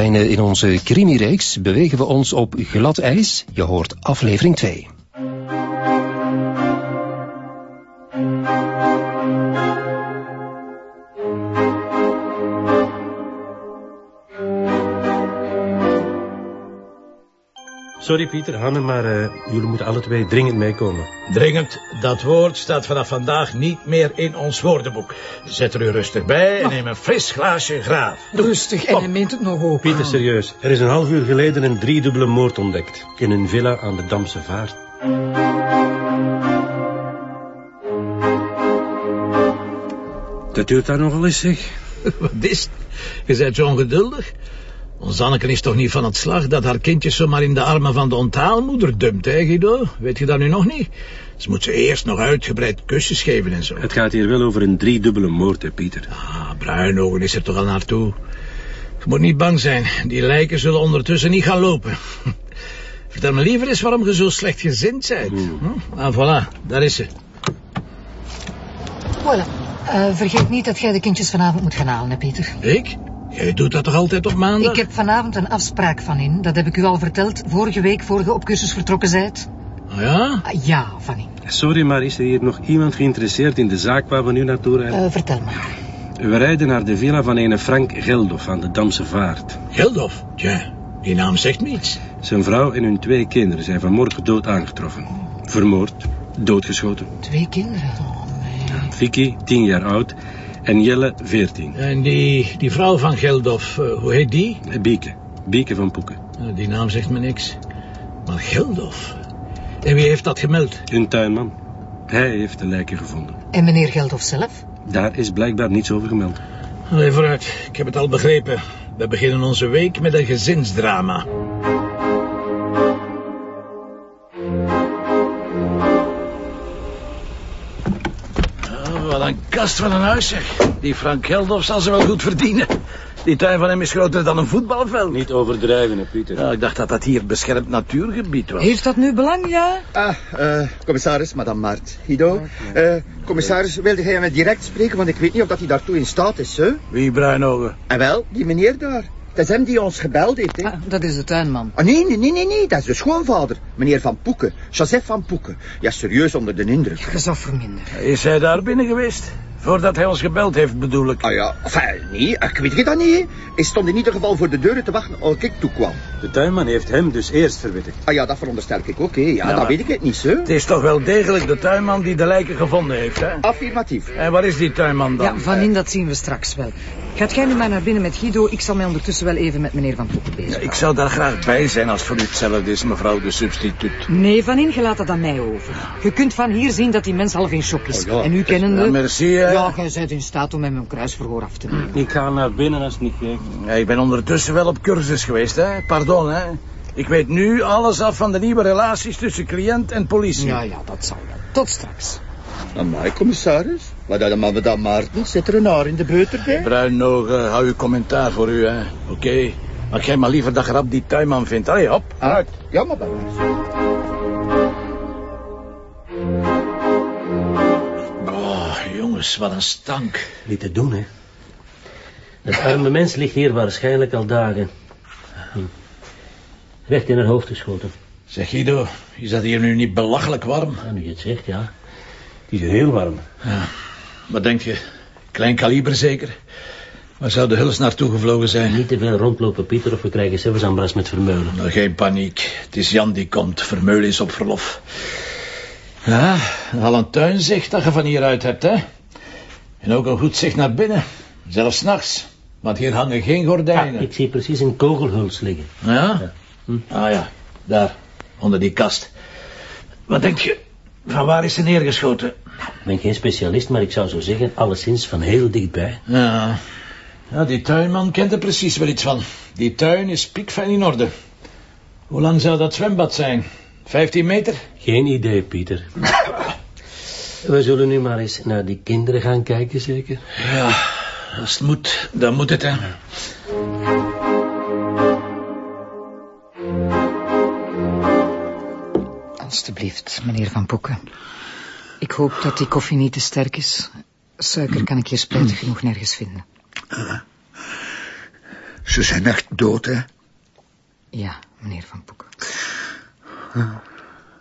In onze crimireeks bewegen we ons op glad ijs. Je hoort aflevering 2. Sorry Pieter, Hanne, maar uh, jullie moeten alle twee dringend meekomen. Dringend, dat woord staat vanaf vandaag niet meer in ons woordenboek. Zet er u rustig bij en neem een fris glaasje graaf. Rustig, en hij meent het nog ook. Pieter, serieus. Er is een half uur geleden een driedubbele moord ontdekt. In een villa aan de Damse Vaart. Dat duurt daar nogal eens, zeg. Wat is het? Je bent zo ongeduldig. Ons Anneke is toch niet van het slag dat haar kindje zomaar in de armen van de onthaalmoeder dumpt, hè Guido? Weet je dat nu nog niet? Ze moet ze eerst nog uitgebreid kusjes geven en zo. Het gaat hier wel over een driedubbele moord, hè, Pieter. Ah, Bruinogen is er toch al naartoe. Je moet niet bang zijn. Die lijken zullen ondertussen niet gaan lopen. Vertel me liever eens waarom je zo slecht gezind bent. Hmm. Ah, voilà, daar is ze. Voilà. Uh, vergeet niet dat jij de kindjes vanavond moet gaan halen, hè, Pieter. Ik? Jij doet dat toch altijd op maandag? Ik heb vanavond een afspraak van in. Dat heb ik u al verteld vorige week, voor je op cursus vertrokken bent. Oh ja? Ah, ja, van in. Sorry, maar is er hier nog iemand geïnteresseerd in de zaak waar we nu naartoe rijden? Uh, vertel maar. We rijden naar de villa van ene Frank Geldof aan de Damse Vaart. Geldof? Tja, die naam zegt niets. Zijn vrouw en hun twee kinderen zijn vanmorgen dood aangetroffen. Vermoord, doodgeschoten. Twee kinderen? Oh, nee. Vicky, tien jaar oud, en Jelle 14. En die, die vrouw van Geldof, uh, hoe heet die? Bieke. Bieke van Poeken. Uh, die naam zegt me niks. Maar Geldof? En wie heeft dat gemeld? Hun tuinman. Hij heeft de lijken gevonden. En meneer Geldof zelf? Daar is blijkbaar niets over gemeld. Allee, vooruit. Ik heb het al begrepen. We beginnen onze week met een gezinsdrama. Wat een kast van een huis, zeg. Die Frank Geldof zal ze wel goed verdienen. Die tuin van hem is groter dan een voetbalveld. Niet overdrijven, hè, Pieter. Ja, ik dacht dat dat hier beschermd natuurgebied was. Heeft dat nu belang, ja? Ah, uh, commissaris, madame Maart. Guido, uh, commissaris, wilde jij mij direct spreken, want ik weet niet of dat hij daartoe in staat is, hè? Wie, Bruinogen? En wel, die meneer daar. Dat is hem die ons gebeld heeft, hè? Ah, dat is de tuinman. Ah, nee, nee, nee, nee, nee, dat is de schoonvader. Meneer Van Poeken, Joseph Van Poeken. Ja, serieus onder de indruk. Je zou verminderen. Is hij daar binnen geweest? Voordat hij ons gebeld heeft, bedoel ik. Ah ja, enfin, nee, ik weet je dat niet. Hij stond in ieder geval voor de deuren te wachten als ik toekwam. De tuinman heeft hem dus eerst verwittigd. Ah ja, dat veronderstel ik ook, hè. Ja, ja dat weet ik het niet, hè. Het is toch wel degelijk de tuinman die de lijken gevonden heeft, hè? Affirmatief. En waar is die tuinman dan? Ja, van in dat zien we straks wel. Gaat jij nu maar naar binnen met Guido? Ik zal mij ondertussen wel even met meneer Van Poeken bezig. Ja, ik zou daar graag bij zijn als voor u hetzelfde is, mevrouw de substituut. Nee, Van in, je laat dat aan mij over. Je kunt van hier zien dat die mens half in shock is. Oh, ja. En u kennende... Ja, merci, hè. Ja, jij bent in staat om hem een kruisverhoor af te nemen. Ik ga naar binnen als het niet geeft. Ja, ik ben ondertussen wel op cursus geweest, hè. Pardon, hè. Ik weet nu alles af van de nieuwe relaties tussen cliënt en politie. Ja, ja, dat zal wel. Tot straks. Amai, commissaris. Wat dat maar madame Maarten? Zit er een haar in de beuter bij? Bruinogen, hou uw commentaar voor u, hè. Oké. Okay. Maar jij maar liever dat je rap die tuinman vindt. Allee, hop, uit. Ja, maar. Oh, jongens, wat een stank. Niet te doen, hè. Dat arme mens ligt hier waarschijnlijk al dagen. Recht in het hoofd geschoten. Zeg Guido, is dat hier nu niet belachelijk warm? Ja, nu je het zegt, ja. Het is hier heel warm. Ja. Wat denk je? Klein kaliber zeker? Waar zou de huls naartoe gevlogen zijn? Niet te veel rondlopen, Pieter, of we krijgen zelfs aanbras met Vermeulen. Nou, geen paniek. Het is Jan die komt. Vermeulen is op verlof. Ja, al een tuin zegt dat je van hieruit hebt, hè? En ook een goed zicht naar binnen. Zelfs s'nachts. Want hier hangen geen gordijnen. Ah, ik zie precies een kogelhuls liggen. Ja? ja. Hm. Ah ja, daar. Onder die kast. Wat denk je? Van waar is ze neergeschoten? Ik ben geen specialist, maar ik zou zo zeggen, alleszins van heel dichtbij. Ja, ja die tuinman kent er precies wel iets van. Die tuin is piekfijn in orde. Hoe lang zou dat zwembad zijn? Vijftien meter? Geen idee, Pieter. We zullen nu maar eens naar die kinderen gaan kijken, zeker? Ja, als het moet, dan moet het, hè. Alsjeblieft, meneer Van Poeken. Ik hoop dat die koffie niet te sterk is. Suiker kan ik hier spijtig genoeg nergens vinden. Uh, Ze zijn echt dood, hè? Ja, meneer Van Poeken.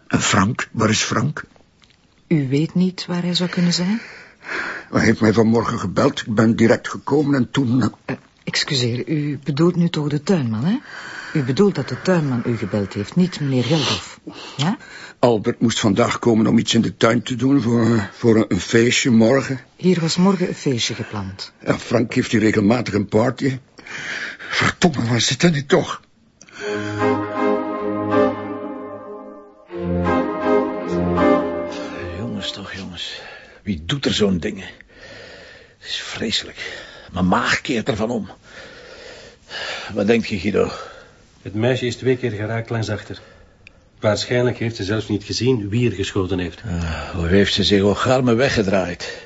En Frank, waar is Frank? U weet niet waar hij zou kunnen zijn? Hij heeft mij vanmorgen gebeld. Ik ben direct gekomen en toen... eh, Uh, excuseer, u bedoelt nu toch de tuinman, hè? U bedoelt dat de tuinman u gebeld heeft, niet meneer Geldof. Ja? Albert moest vandaag komen om iets in de tuin te doen voor, eh, voor een, een feestje morgen. Hier was morgen een feestje gepland. Ja, Frank heeft hier regelmatig een party. Verdomme, waar zit hij nu toch? Jongens toch, jongens. Wie doet er zo'n dingen? Het is vreselijk. Mijn maag keert ervan om. Wat denk je, Guido? Het meisje is twee keer geraakt langs achter. Waarschijnlijk heeft ze zelfs niet gezien wie er geschoten heeft. Ah, hoe heeft ze zich ook armen weggedraaid?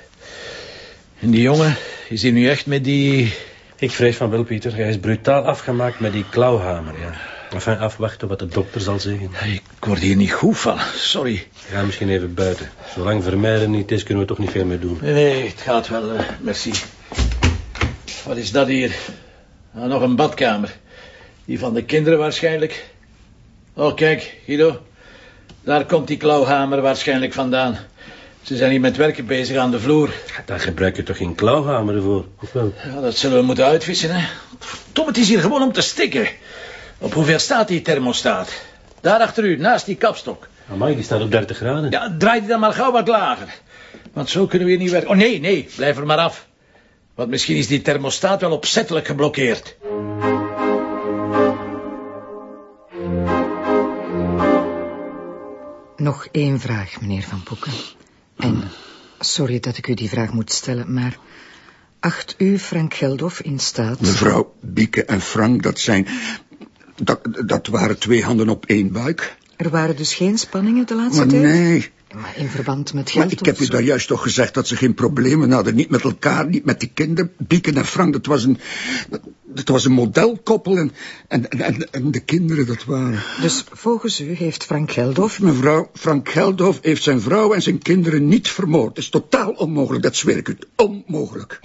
En die jongen, is hij nu echt met die... Ik vrees van wel, Pieter. Hij is brutaal afgemaakt met die klauwhamer, ja. Enfin, afwachten wat de dokter zal zeggen. Ik word hier niet goed van, sorry. Ga misschien even buiten. Zolang vermijden niet is, kunnen we toch niet veel meer doen. Nee, nee, het gaat wel, eh, merci. Wat is dat hier? Ah, nog een badkamer. Die van de kinderen waarschijnlijk. Oh, kijk, Guido. Daar komt die klauwhamer waarschijnlijk vandaan. Ze zijn hier met werken bezig aan de vloer. Daar gebruik je toch geen klauwhamer voor, of wel? Ja, dat zullen we moeten uitvissen, hè. Tom, het is hier gewoon om te stikken. Op hoeveel staat die thermostaat? Daar achter u, naast die kapstok. Amai, die staat op 30 graden. Ja, draai die dan maar gauw wat lager. Want zo kunnen we hier niet werken. Oh, nee, nee, blijf er maar af. Want misschien is die thermostaat wel opzettelijk geblokkeerd. Nog één vraag, meneer Van Poeken. En sorry dat ik u die vraag moet stellen, maar... Acht u Frank Geldof in staat... Mevrouw Bieke en Frank, dat zijn... Dat, dat waren twee handen op één buik. Er waren dus geen spanningen de laatste Maar tijd? nee, Maar in verband met maar geld ik heb u daar juist toch gezegd dat ze geen problemen hadden. Niet met elkaar, niet met die kinderen. Bieke en Frank, dat was een... Dat was een modelkoppel en, en, en, en de kinderen, dat waren... Dus volgens u heeft Frank Geldof... Mevrouw, Frank Geldof heeft zijn vrouw en zijn kinderen niet vermoord. Dat is totaal onmogelijk, dat zweer ik u. Onmogelijk.